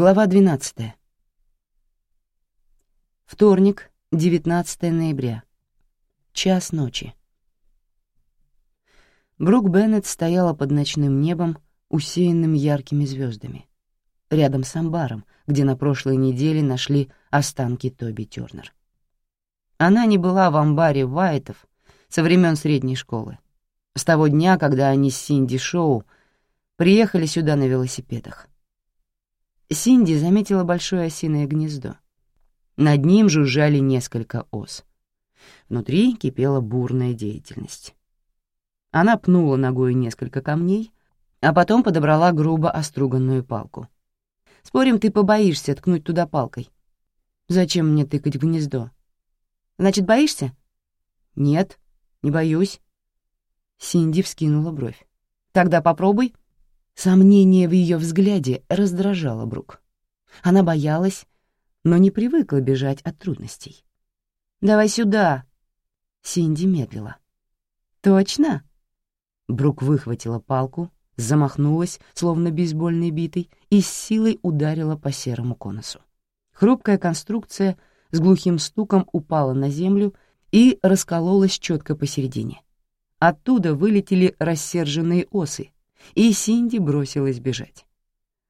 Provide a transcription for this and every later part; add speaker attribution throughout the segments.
Speaker 1: Глава 12. Вторник, 19 ноября. Час ночи. Брук Беннет стояла под ночным небом, усеянным яркими звездами, рядом с амбаром, где на прошлой неделе нашли останки Тоби Тёрнер. Она не была в амбаре Вайтов со времен средней школы, с того дня, когда они с Синди Шоу приехали сюда на велосипедах. Синди заметила большое осиное гнездо. Над ним жужжали несколько ос. Внутри кипела бурная деятельность. Она пнула ногой несколько камней, а потом подобрала грубо оструганную палку. «Спорим, ты побоишься ткнуть туда палкой?» «Зачем мне тыкать в гнездо?» «Значит, боишься?» «Нет, не боюсь». Синди вскинула бровь. «Тогда попробуй». Сомнение в ее взгляде раздражало Брук. Она боялась, но не привыкла бежать от трудностей. «Давай сюда!» Синди медлила. «Точно?» Брук выхватила палку, замахнулась, словно бейсбольной битой, и с силой ударила по серому конусу. Хрупкая конструкция с глухим стуком упала на землю и раскололась четко посередине. Оттуда вылетели рассерженные осы, и Синди бросилась бежать.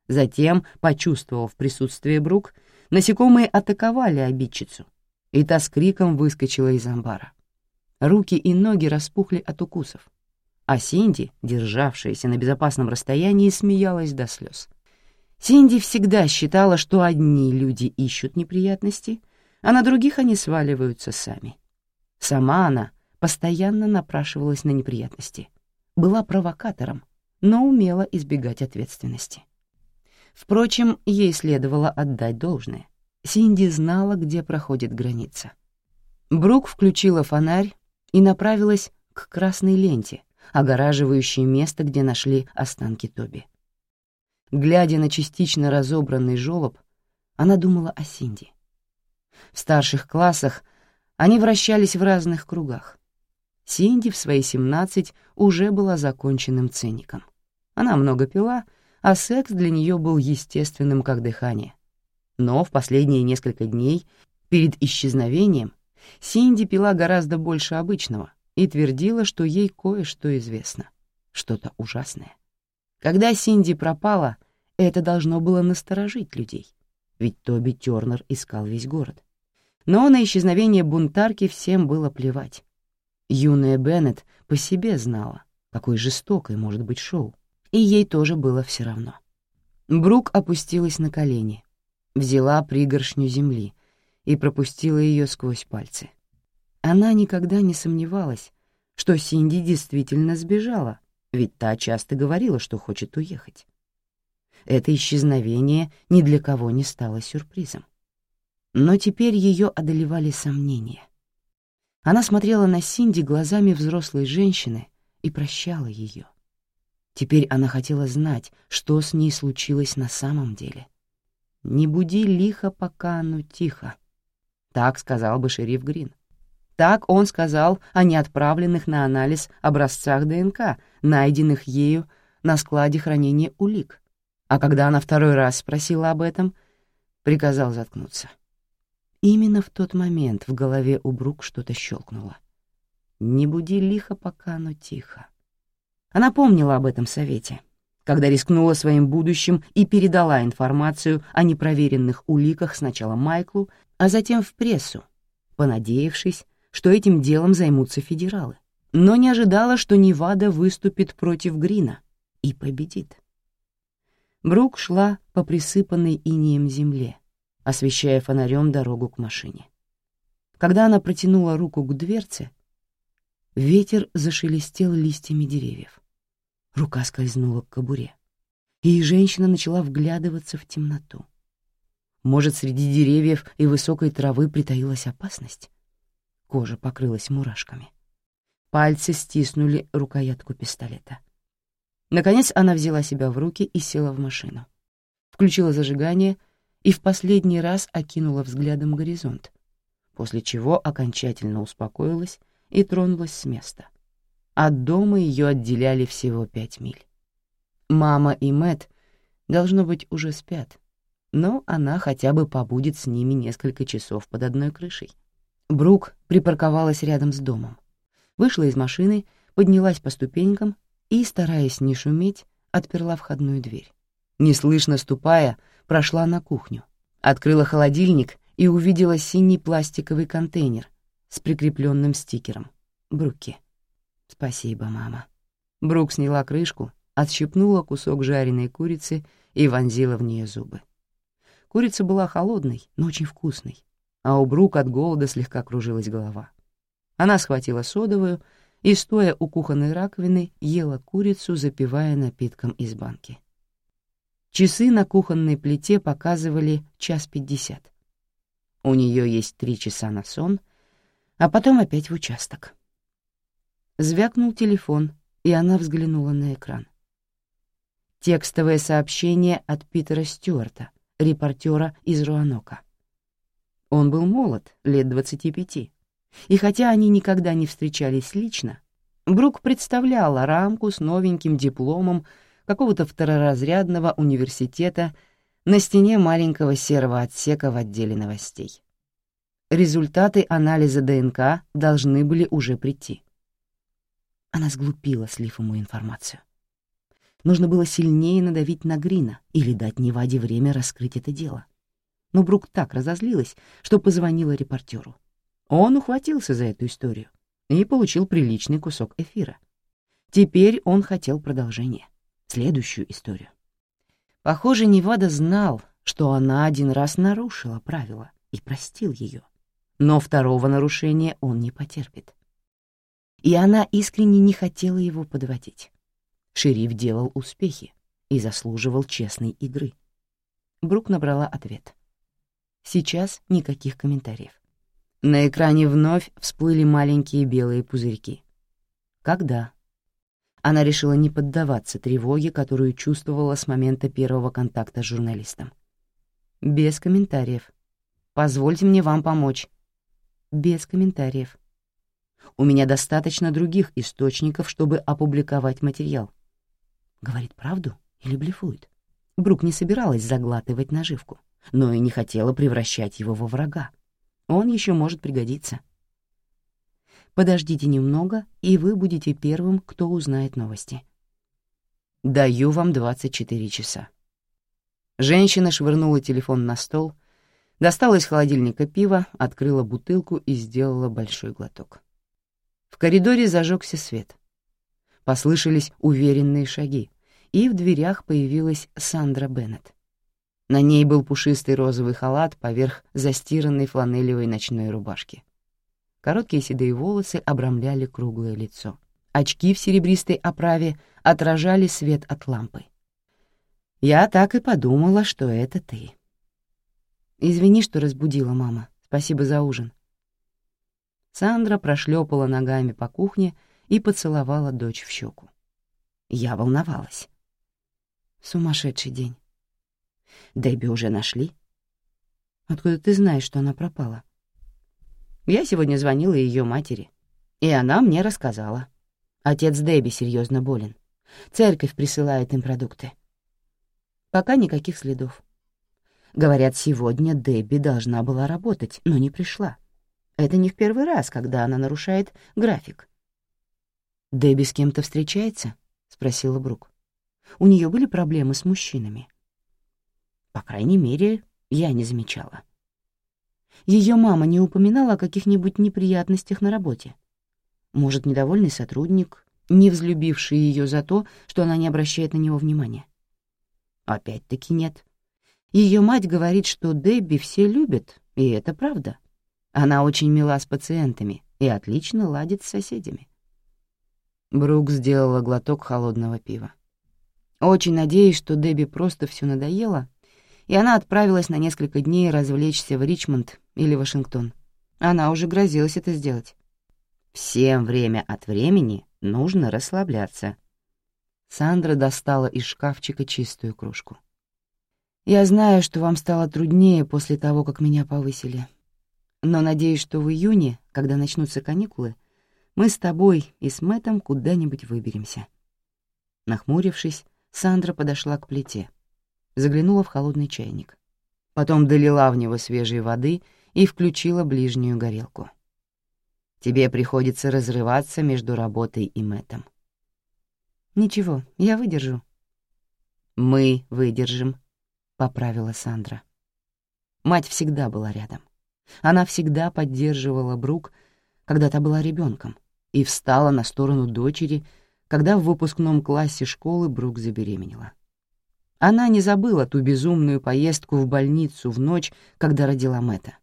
Speaker 1: Затем, почувствовав присутствие Брук, насекомые атаковали обидчицу, и та с криком выскочила из амбара. Руки и ноги распухли от укусов, а Синди, державшаяся на безопасном расстоянии, смеялась до слез. Синди всегда считала, что одни люди ищут неприятности, а на других они сваливаются сами. Сама она постоянно напрашивалась на неприятности, была провокатором, но умела избегать ответственности. Впрочем, ей следовало отдать должное. Синди знала, где проходит граница. Брук включила фонарь и направилась к красной ленте, огораживающей место, где нашли останки Тоби. Глядя на частично разобранный жёлоб, она думала о Синди. В старших классах они вращались в разных кругах. Синди в свои семнадцать уже была законченным циником. Она много пила, а секс для нее был естественным, как дыхание. Но в последние несколько дней, перед исчезновением, Синди пила гораздо больше обычного и твердила, что ей кое-что известно, что-то ужасное. Когда Синди пропала, это должно было насторожить людей, ведь Тоби Тёрнер искал весь город. Но на исчезновение бунтарки всем было плевать. Юная Беннет по себе знала, какой жестокой может быть шоу, и ей тоже было все равно. Брук опустилась на колени, взяла пригоршню земли и пропустила ее сквозь пальцы. Она никогда не сомневалась, что Синди действительно сбежала, ведь та часто говорила, что хочет уехать. Это исчезновение ни для кого не стало сюрпризом. Но теперь ее одолевали сомнения. Она смотрела на Синди глазами взрослой женщины и прощала ее. Теперь она хотела знать, что с ней случилось на самом деле. «Не буди лихо, пока оно тихо», — так сказал бы шериф Грин. Так он сказал о неотправленных на анализ образцах ДНК, найденных ею на складе хранения улик. А когда она второй раз спросила об этом, приказал заткнуться. Именно в тот момент в голове у Брук что-то щелкнуло. «Не буди лихо, пока оно тихо». Она помнила об этом совете, когда рискнула своим будущим и передала информацию о непроверенных уликах сначала Майклу, а затем в прессу, понадеявшись, что этим делом займутся федералы, но не ожидала, что Невада выступит против Грина и победит. Брук шла по присыпанной инеем земле, освещая фонарем дорогу к машине. Когда она протянула руку к дверце, ветер зашелестел листьями деревьев. Рука скользнула к кобуре, и женщина начала вглядываться в темноту. Может, среди деревьев и высокой травы притаилась опасность? Кожа покрылась мурашками. Пальцы стиснули рукоятку пистолета. Наконец она взяла себя в руки и села в машину. Включила зажигание — и в последний раз окинула взглядом горизонт, после чего окончательно успокоилась и тронулась с места. От дома ее отделяли всего пять миль. Мама и Мэт должно быть, уже спят, но она хотя бы побудет с ними несколько часов под одной крышей. Брук припарковалась рядом с домом. Вышла из машины, поднялась по ступенькам и, стараясь не шуметь, отперла входную дверь. Неслышно ступая, прошла на кухню, открыла холодильник и увидела синий пластиковый контейнер с прикрепленным стикером. Бруки. «Спасибо, мама». Брук сняла крышку, отщипнула кусок жареной курицы и вонзила в нее зубы. Курица была холодной, но очень вкусной, а у Брук от голода слегка кружилась голова. Она схватила содовую и, стоя у кухонной раковины, ела курицу, запивая напитком из банки. Часы на кухонной плите показывали час пятьдесят. У нее есть три часа на сон, а потом опять в участок. Звякнул телефон, и она взглянула на экран. Текстовое сообщение от Питера Стюарта, репортера из Руанока. Он был молод, лет 25, и хотя они никогда не встречались лично, Брук представляла рамку с новеньким дипломом какого-то второразрядного университета на стене маленького серого отсека в отделе новостей. Результаты анализа ДНК должны были уже прийти. Она сглупила, слив ему информацию. Нужно было сильнее надавить на Грина или дать Неваде время раскрыть это дело. Но Брук так разозлилась, что позвонила репортеру. Он ухватился за эту историю и получил приличный кусок эфира. Теперь он хотел продолжения, следующую историю. Похоже, Невада знал, что она один раз нарушила правила и простил ее. Но второго нарушения он не потерпит. И она искренне не хотела его подводить. Шериф делал успехи и заслуживал честной игры. Брук набрала ответ. Сейчас никаких комментариев. На экране вновь всплыли маленькие белые пузырьки. Когда? Она решила не поддаваться тревоге, которую чувствовала с момента первого контакта с журналистом. Без комментариев. Позвольте мне вам помочь. Без комментариев. У меня достаточно других источников, чтобы опубликовать материал. Говорит правду или блефует? Брук не собиралась заглатывать наживку, но и не хотела превращать его во врага. Он еще может пригодиться. Подождите немного, и вы будете первым, кто узнает новости. Даю вам 24 часа. Женщина швырнула телефон на стол, достала из холодильника пиво, открыла бутылку и сделала большой глоток. В коридоре зажегся свет. Послышались уверенные шаги, и в дверях появилась Сандра Беннет. На ней был пушистый розовый халат поверх застиранной фланелевой ночной рубашки. Короткие седые волосы обрамляли круглое лицо. Очки в серебристой оправе отражали свет от лампы. «Я так и подумала, что это ты». «Извини, что разбудила мама. Спасибо за ужин». Сандра прошлепала ногами по кухне и поцеловала дочь в щеку. Я волновалась. Сумасшедший день. Дебби уже нашли? Откуда ты знаешь, что она пропала? Я сегодня звонила ее матери, и она мне рассказала. Отец Дебби серьезно болен. Церковь присылает им продукты. Пока никаких следов. Говорят, сегодня Дебби должна была работать, но не пришла. Это не в первый раз, когда она нарушает график. «Дебби с кем-то встречается?» — спросила Брук. «У нее были проблемы с мужчинами?» «По крайней мере, я не замечала». Ее мама не упоминала о каких-нибудь неприятностях на работе? Может, недовольный сотрудник, не взлюбивший ее за то, что она не обращает на него внимания? Опять-таки нет. Ее мать говорит, что Дебби все любят, и это правда. Она очень мила с пациентами и отлично ладит с соседями. Брук сделала глоток холодного пива. Очень надеюсь, что Дебби просто все надоело, и она отправилась на несколько дней развлечься в Ричмонд или Вашингтон. Она уже грозилась это сделать. Всем время от времени нужно расслабляться. Сандра достала из шкафчика чистую кружку. «Я знаю, что вам стало труднее после того, как меня повысили. Но надеюсь, что в июне, когда начнутся каникулы, мы с тобой и с Мэттом куда-нибудь выберемся». Нахмурившись, Сандра подошла к плите, заглянула в холодный чайник. Потом долила в него свежей воды и включила ближнюю горелку. Тебе приходится разрываться между работой и Мэтом. Ничего, я выдержу. Мы выдержим, поправила Сандра. Мать всегда была рядом. Она всегда поддерживала Брук, когда та была ребенком, и встала на сторону дочери, когда в выпускном классе школы Брук забеременела. Она не забыла ту безумную поездку в больницу в ночь, когда родила Мэтта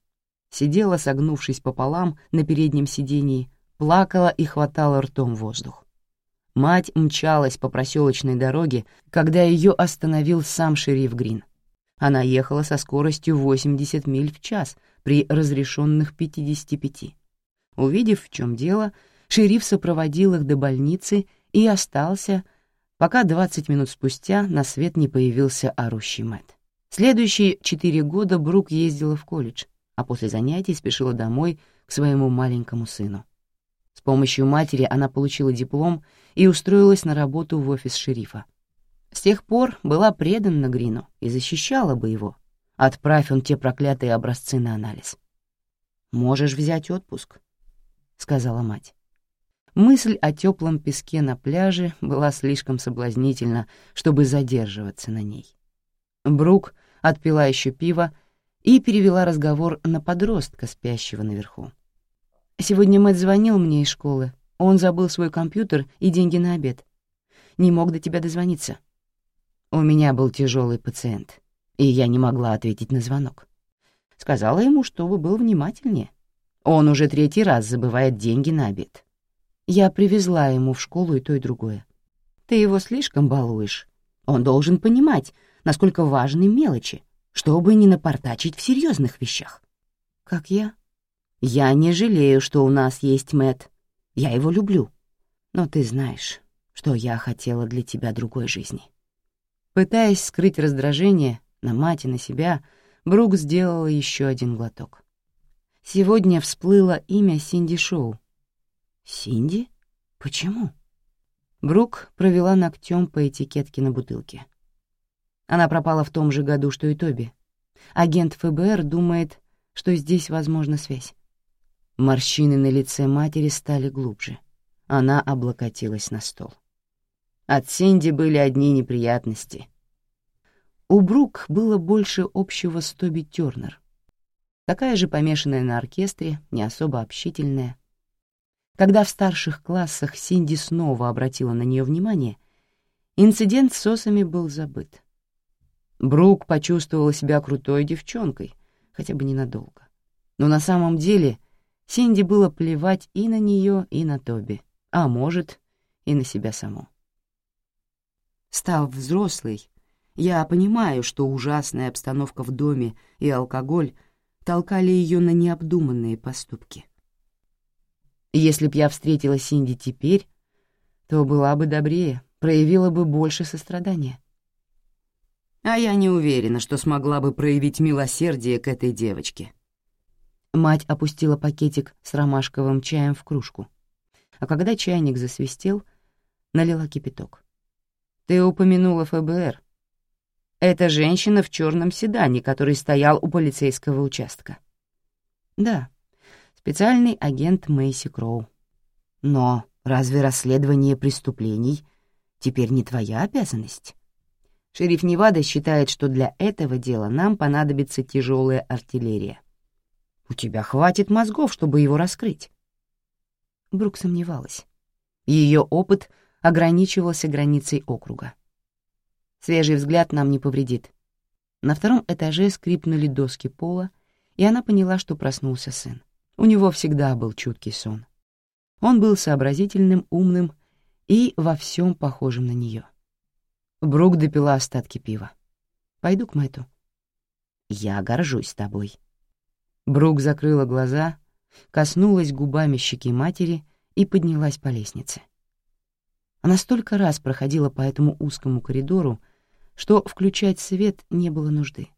Speaker 1: сидела, согнувшись пополам на переднем сидении, плакала и хватала ртом воздух. Мать мчалась по проселочной дороге, когда ее остановил сам шериф Грин. Она ехала со скоростью 80 миль в час при разрешенных 55. Увидев, в чем дело, шериф сопроводил их до больницы и остался, пока 20 минут спустя на свет не появился орущий Мэтт. Следующие четыре года Брук ездила в колледж, а после занятий спешила домой к своему маленькому сыну. С помощью матери она получила диплом и устроилась на работу в офис шерифа. С тех пор была предана Грину и защищала бы его, отправь он те проклятые образцы на анализ. «Можешь взять отпуск», — сказала мать. Мысль о теплом песке на пляже была слишком соблазнительна, чтобы задерживаться на ней. Брук отпила еще пиво и перевела разговор на подростка, спящего наверху. «Сегодня Мэтт звонил мне из школы. Он забыл свой компьютер и деньги на обед. Не мог до тебя дозвониться. У меня был тяжелый пациент, и я не могла ответить на звонок. Сказала ему, чтобы был внимательнее. Он уже третий раз забывает деньги на обед. Я привезла ему в школу и то, и другое. Ты его слишком балуешь. Он должен понимать, насколько важны мелочи, чтобы не напортачить в серьезных вещах. Как я? Я не жалею, что у нас есть Мэт. Я его люблю. Но ты знаешь, что я хотела для тебя другой жизни. Пытаясь скрыть раздражение на мать и на себя, Брук сделала еще один глоток. Сегодня всплыло имя Синди Шоу. Синди? Почему? Брук провела ногтем по этикетке на бутылке. Она пропала в том же году, что и Тоби. Агент ФБР думает, что здесь возможна связь. Морщины на лице матери стали глубже. Она облокотилась на стол. От Синди были одни неприятности. У Брук было больше общего с Тоби Тёрнер. Такая же помешанная на оркестре, не особо общительная. Когда в старших классах Синди снова обратила на нее внимание, инцидент с сосами был забыт. Брук почувствовала себя крутой девчонкой, хотя бы ненадолго. Но на самом деле Синди было плевать и на нее, и на Тоби, а может, и на себя саму. Став взрослой, я понимаю, что ужасная обстановка в доме и алкоголь толкали ее на необдуманные поступки. Если б я встретила Синди теперь, то была бы добрее, проявила бы больше сострадания. А я не уверена, что смогла бы проявить милосердие к этой девочке. Мать опустила пакетик с ромашковым чаем в кружку, а когда чайник засвистел, налила кипяток. «Ты упомянула ФБР. Это женщина в черном седане, который стоял у полицейского участка». «Да, специальный агент Мэйси Кроу. Но разве расследование преступлений теперь не твоя обязанность?» Шериф Невада считает, что для этого дела нам понадобится тяжелая артиллерия. У тебя хватит мозгов, чтобы его раскрыть. Брук сомневалась. Ее опыт ограничивался границей округа. Свежий взгляд нам не повредит. На втором этаже скрипнули доски пола, и она поняла, что проснулся сын. У него всегда был чуткий сон. Он был сообразительным, умным и во всем похожим на нее. Брук допила остатки пива. «Пойду к Мэту». «Я горжусь тобой». Брук закрыла глаза, коснулась губами щеки матери и поднялась по лестнице. Она столько раз проходила по этому узкому коридору, что включать свет не было нужды.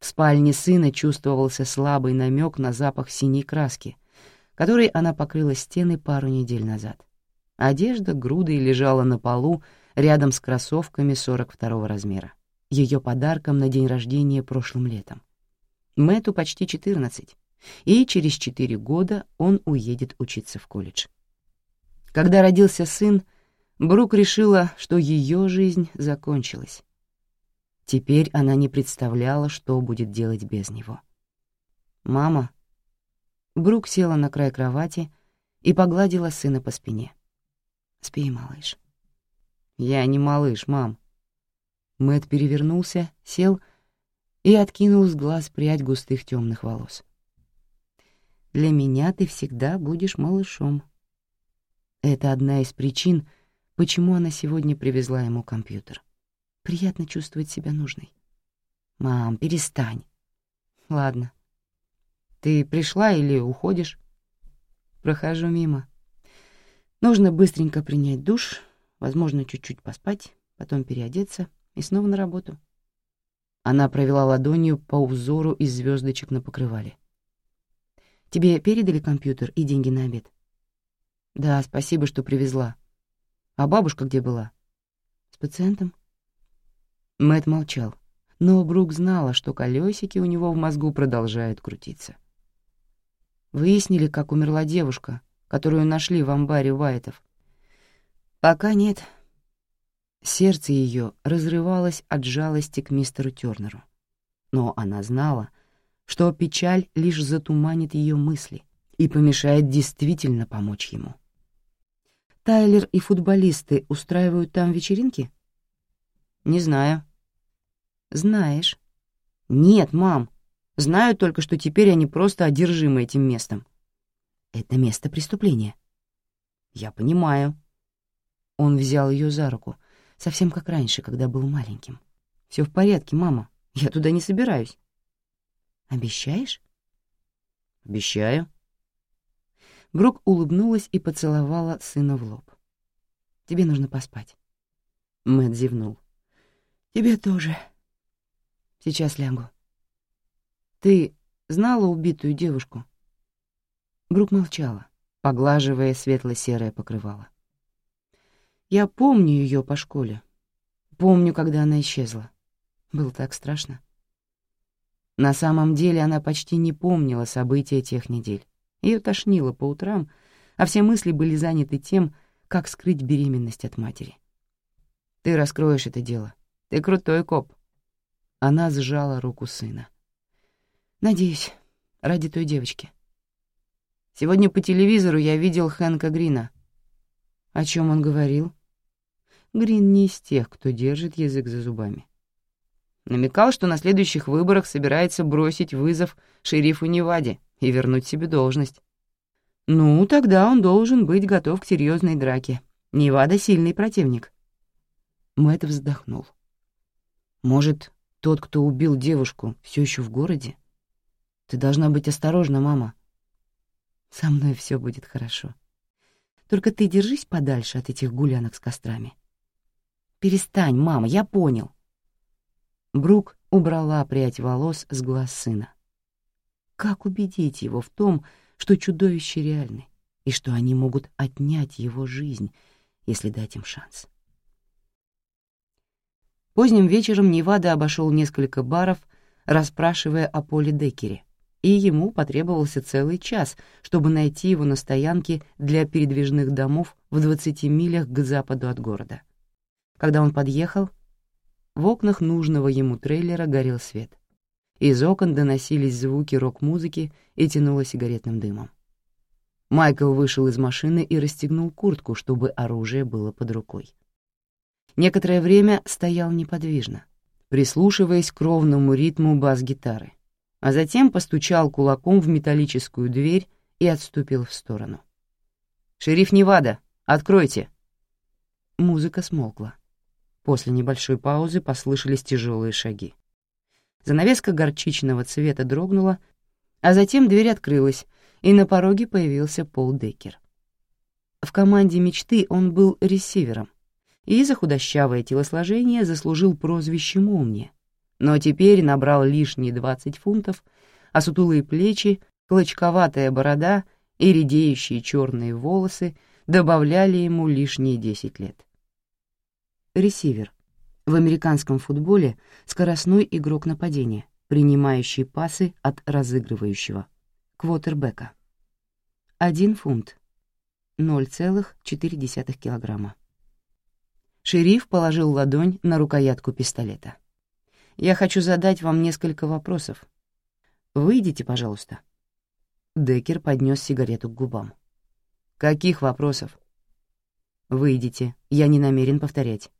Speaker 1: В спальне сына чувствовался слабый намек на запах синей краски, которой она покрыла стены пару недель назад. Одежда грудой лежала на полу рядом с кроссовками 42 размера. ее подарком на день рождения прошлым летом. Мэту почти 14, и через 4 года он уедет учиться в колледж. Когда родился сын, Брук решила, что ее жизнь закончилась. Теперь она не представляла, что будет делать без него. «Мама». Брук села на край кровати и погладила сына по спине. «Спи, малыш». «Я не малыш, мам». Мэт перевернулся, сел и откинул с глаз прядь густых темных волос. «Для меня ты всегда будешь малышом». Это одна из причин, почему она сегодня привезла ему компьютер. Приятно чувствовать себя нужной. «Мам, перестань». «Ладно. Ты пришла или уходишь?» «Прохожу мимо. Нужно быстренько принять душ, возможно, чуть-чуть поспать, потом переодеться и снова на работу». Она провела ладонью по узору из звездочек на покрывале. «Тебе передали компьютер и деньги на обед?» «Да, спасибо, что привезла. А бабушка где была? С пациентом? Мэт молчал, но Брук знала, что колесики у него в мозгу продолжают крутиться. Выяснили, как умерла девушка, которую нашли в амбаре Уайтов. Пока нет. Сердце ее разрывалось от жалости к мистеру Тёрнеру. Но она знала, что печаль лишь затуманит ее мысли и помешает действительно помочь ему. Тайлер и футболисты устраивают там вечеринки? Не знаю. Знаешь. Нет, мам. Знаю только, что теперь они просто одержимы этим местом. Это место преступления. Я понимаю. Он взял ее за руку, совсем как раньше, когда был маленьким. Все в порядке, мама. Я туда не собираюсь. Обещаешь? Обещаю. Брук улыбнулась и поцеловала сына в лоб. «Тебе нужно поспать». Мэтт зевнул. «Тебе тоже. Сейчас лягу». «Ты знала убитую девушку?» Брук молчала, поглаживая светло-серое покрывало. «Я помню ее по школе. Помню, когда она исчезла. Было так страшно». На самом деле она почти не помнила события тех недель. Ее тошнило по утрам, а все мысли были заняты тем, как скрыть беременность от матери. «Ты раскроешь это дело. Ты крутой коп». Она сжала руку сына. «Надеюсь, ради той девочки». Сегодня по телевизору я видел Хэнка Грина. О чем он говорил? Грин не из тех, кто держит язык за зубами. Намекал, что на следующих выборах собирается бросить вызов шерифу Неваде и вернуть себе должность. Ну, тогда он должен быть готов к серьезной драке. Невада — сильный противник. Мэтт вздохнул. Может, тот, кто убил девушку, все еще в городе? Ты должна быть осторожна, мама. Со мной все будет хорошо. Только ты держись подальше от этих гулянок с кострами. Перестань, мама, я понял. Брук убрала прядь волос с глаз сына. Как убедить его в том, что чудовища реальны, и что они могут отнять его жизнь, если дать им шанс? Поздним вечером Невада обошел несколько баров, расспрашивая о Поле Деккере, и ему потребовался целый час, чтобы найти его на стоянке для передвижных домов в 20 милях к западу от города. Когда он подъехал, в окнах нужного ему трейлера горел свет. Из окон доносились звуки рок-музыки и тянуло сигаретным дымом. Майкл вышел из машины и расстегнул куртку, чтобы оружие было под рукой. Некоторое время стоял неподвижно, прислушиваясь к ровному ритму бас-гитары, а затем постучал кулаком в металлическую дверь и отступил в сторону. «Шериф Невада, откройте!» Музыка смолкла. После небольшой паузы послышались тяжелые шаги. Занавеска горчичного цвета дрогнула, а затем дверь открылась, и на пороге появился Пол Деккер. В команде мечты он был ресивером, и за худощавое телосложение заслужил прозвище «Молния», но теперь набрал лишние 20 фунтов, а сутулые плечи, клочковатая борода и редеющие черные волосы добавляли ему лишние 10 лет. Ресивер В американском футболе скоростной игрок нападения, принимающий пасы от разыгрывающего, квотербека. Один фунт, 0,4 килограмма. Шериф положил ладонь на рукоятку пистолета. «Я хочу задать вам несколько вопросов. Выйдите, пожалуйста». Деккер поднес сигарету к губам. «Каких вопросов?» «Выйдите, я не намерен повторять».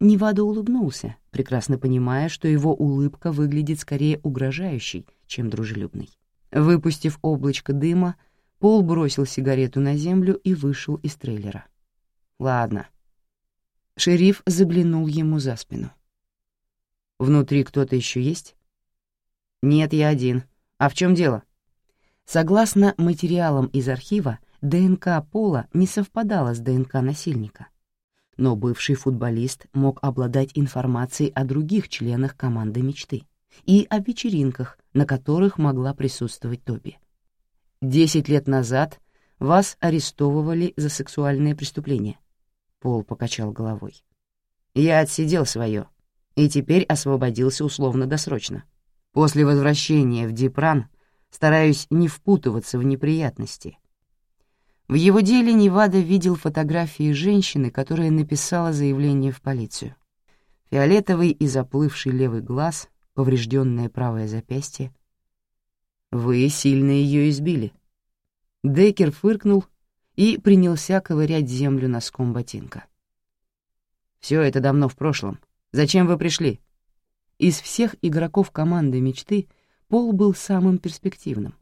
Speaker 1: Невада улыбнулся, прекрасно понимая, что его улыбка выглядит скорее угрожающей, чем дружелюбной. Выпустив облачко дыма, Пол бросил сигарету на землю и вышел из трейлера. «Ладно». Шериф заглянул ему за спину. «Внутри кто-то еще есть?» «Нет, я один. А в чем дело?» Согласно материалам из архива, ДНК Пола не совпадала с ДНК насильника. Но бывший футболист мог обладать информацией о других членах команды мечты и о вечеринках, на которых могла присутствовать Тоби. Десять лет назад вас арестовывали за сексуальное преступление. Пол покачал головой. Я отсидел свое и теперь освободился условно-досрочно. После возвращения в Дипран стараюсь не впутываться в неприятности. В его деле Невада видел фотографии женщины, которая написала заявление в полицию. Фиолетовый и заплывший левый глаз, поврежденное правое запястье — вы сильно ее избили. Декер фыркнул и принялся ковырять землю носком ботинка. Все это давно в прошлом. Зачем вы пришли? Из всех игроков команды мечты Пол был самым перспективным.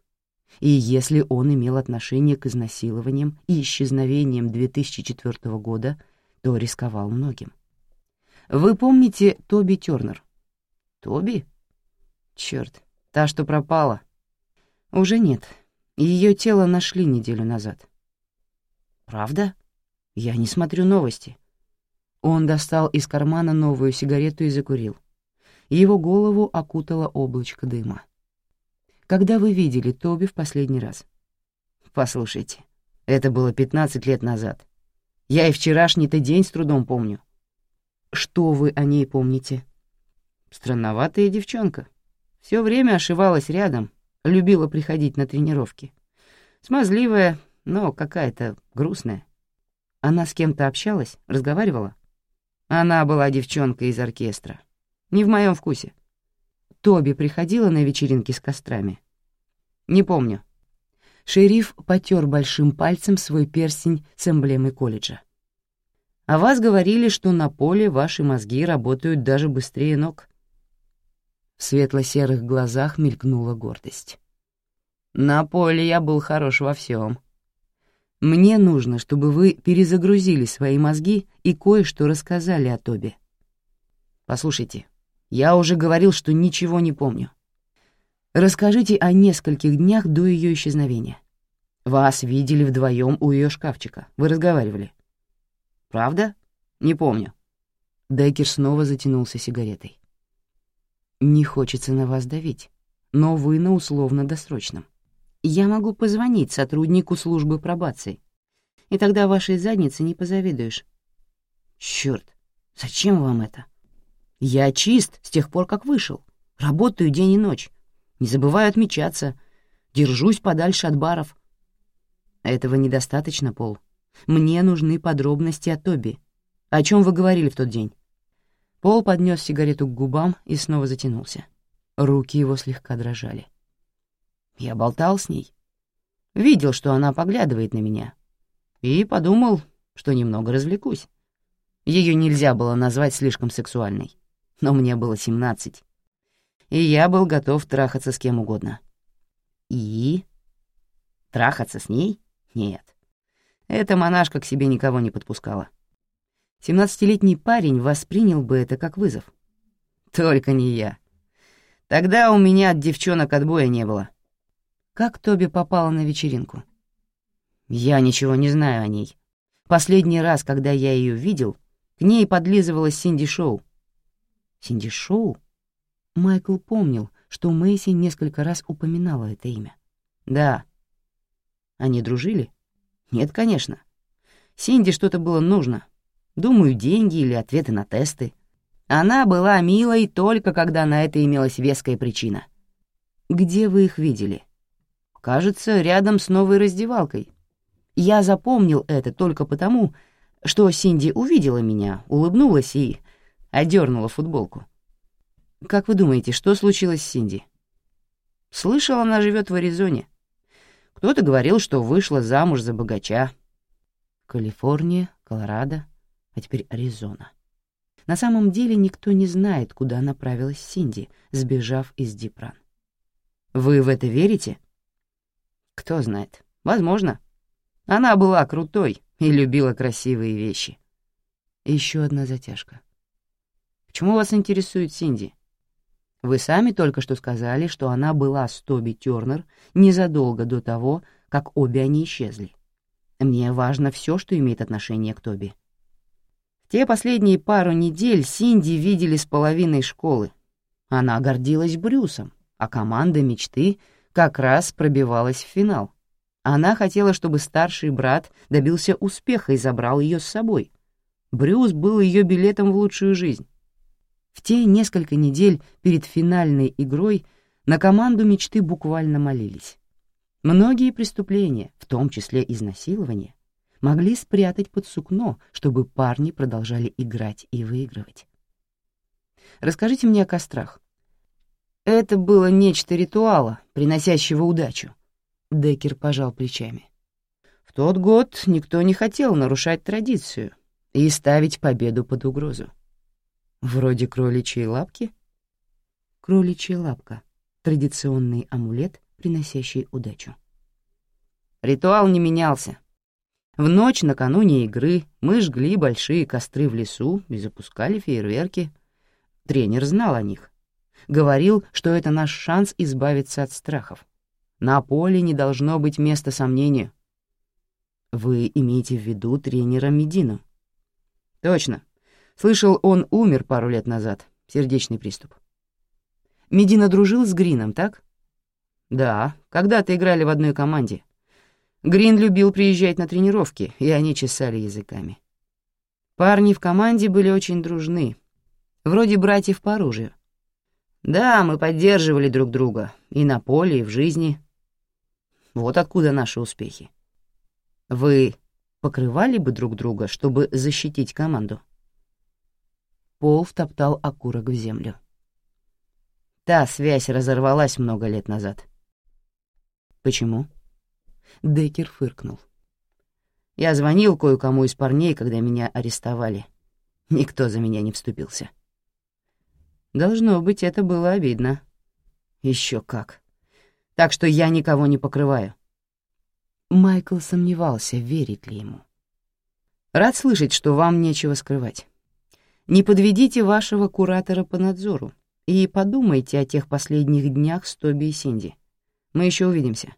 Speaker 1: И если он имел отношение к изнасилованиям и исчезновениям 2004 года, то рисковал многим. Вы помните Тоби Тёрнер? Тоби? Черт, та, что пропала. Уже нет. Ее тело нашли неделю назад. Правда? Я не смотрю новости. Он достал из кармана новую сигарету и закурил. Его голову окутало облачко дыма. Когда вы видели Тоби в последний раз? Послушайте, это было 15 лет назад. Я и вчерашний-то день с трудом помню. Что вы о ней помните? Странноватая девчонка. Все время ошивалась рядом, любила приходить на тренировки. Смазливая, но какая-то грустная. Она с кем-то общалась, разговаривала? Она была девчонкой из оркестра. Не в моем вкусе. Тоби приходила на вечеринки с кострами. Не помню. Шериф потер большим пальцем свой перстень с эмблемой колледжа. «А вас говорили, что на поле ваши мозги работают даже быстрее ног. В светло-серых глазах мелькнула гордость. «На поле я был хорош во всем. Мне нужно, чтобы вы перезагрузили свои мозги и кое-что рассказали о Тобе. Послушайте, я уже говорил, что ничего не помню. Расскажите о нескольких днях до ее исчезновения. Вас видели вдвоем у ее шкафчика. Вы разговаривали. Правда? Не помню. Деккер снова затянулся сигаретой. Не хочется на вас давить, но вы на условно-досрочном. Я могу позвонить сотруднику службы пробации, и тогда вашей заднице не позавидуешь. Черт, зачем вам это? Я чист с тех пор, как вышел. Работаю день и ночь. Не забываю отмечаться. Держусь подальше от баров. Этого недостаточно, Пол. Мне нужны подробности о Тоби. О чем вы говорили в тот день? Пол поднес сигарету к губам и снова затянулся. Руки его слегка дрожали. Я болтал с ней. Видел, что она поглядывает на меня. И подумал, что немного развлекусь. Ее нельзя было назвать слишком сексуальной. Но мне было семнадцать. И я был готов трахаться с кем угодно. И? Трахаться с ней? Нет. Эта монашка к себе никого не подпускала. Семнадцатилетний парень воспринял бы это как вызов. Только не я. Тогда у меня от девчонок отбоя не было. Как Тоби попала на вечеринку? Я ничего не знаю о ней. Последний раз, когда я ее видел, к ней подлизывалась Синди Шоу. Синди Шоу? Майкл помнил, что Мэйси несколько раз упоминала это имя. Да. Они дружили? Нет, конечно. Синди что-то было нужно, Думаю, деньги или ответы на тесты. Она была милой только когда на это имелась веская причина. Где вы их видели? Кажется, рядом с новой раздевалкой. Я запомнил это только потому, что Синди увидела меня, улыбнулась и одернула футболку. Как вы думаете, что случилось с Синди? Слышал, она живет в Аризоне. Кто-то говорил, что вышла замуж за богача. Калифорния, Колорадо, а теперь Аризона. На самом деле никто не знает, куда направилась Синди, сбежав из Дипран. Вы в это верите? Кто знает. Возможно. Она была крутой и любила красивые вещи. Еще одна затяжка. Почему вас интересует Синди? Вы сами только что сказали, что она была с Тоби Тёрнер незадолго до того, как обе они исчезли. Мне важно все, что имеет отношение к Тоби. В те последние пару недель Синди видели с половиной школы. Она гордилась Брюсом, а команда мечты как раз пробивалась в финал. Она хотела, чтобы старший брат добился успеха и забрал ее с собой. Брюс был ее билетом в лучшую жизнь. В те несколько недель перед финальной игрой на команду мечты буквально молились. Многие преступления, в том числе изнасилования, могли спрятать под сукно, чтобы парни продолжали играть и выигрывать. Расскажите мне о кострах. Это было нечто ритуала, приносящего удачу. Деккер пожал плечами. В тот год никто не хотел нарушать традицию и ставить победу под угрозу. Вроде кроличьей лапки? Кроличья лапка — традиционный амулет, приносящий удачу. Ритуал не менялся. В ночь накануне игры мы жгли большие костры в лесу и запускали фейерверки. Тренер знал о них. Говорил, что это наш шанс избавиться от страхов. На поле не должно быть места сомнению. Вы имеете в виду тренера Медину? Точно. Слышал, он умер пару лет назад. Сердечный приступ. Медина дружил с Грином, так? Да, когда-то играли в одной команде. Грин любил приезжать на тренировки, и они чесали языками. Парни в команде были очень дружны, вроде братьев по оружию. Да, мы поддерживали друг друга и на поле, и в жизни. Вот откуда наши успехи. Вы покрывали бы друг друга, чтобы защитить команду? Пол втоптал окурок в землю. Та связь разорвалась много лет назад. Почему? Деккер фыркнул. Я звонил кое-кому из парней, когда меня арестовали. Никто за меня не вступился. Должно быть, это было обидно. Еще как. Так что я никого не покрываю. Майкл сомневался, верит ли ему. Рад слышать, что вам нечего скрывать. Не подведите вашего куратора по надзору и подумайте о тех последних днях с Тоби и Синди. Мы еще увидимся.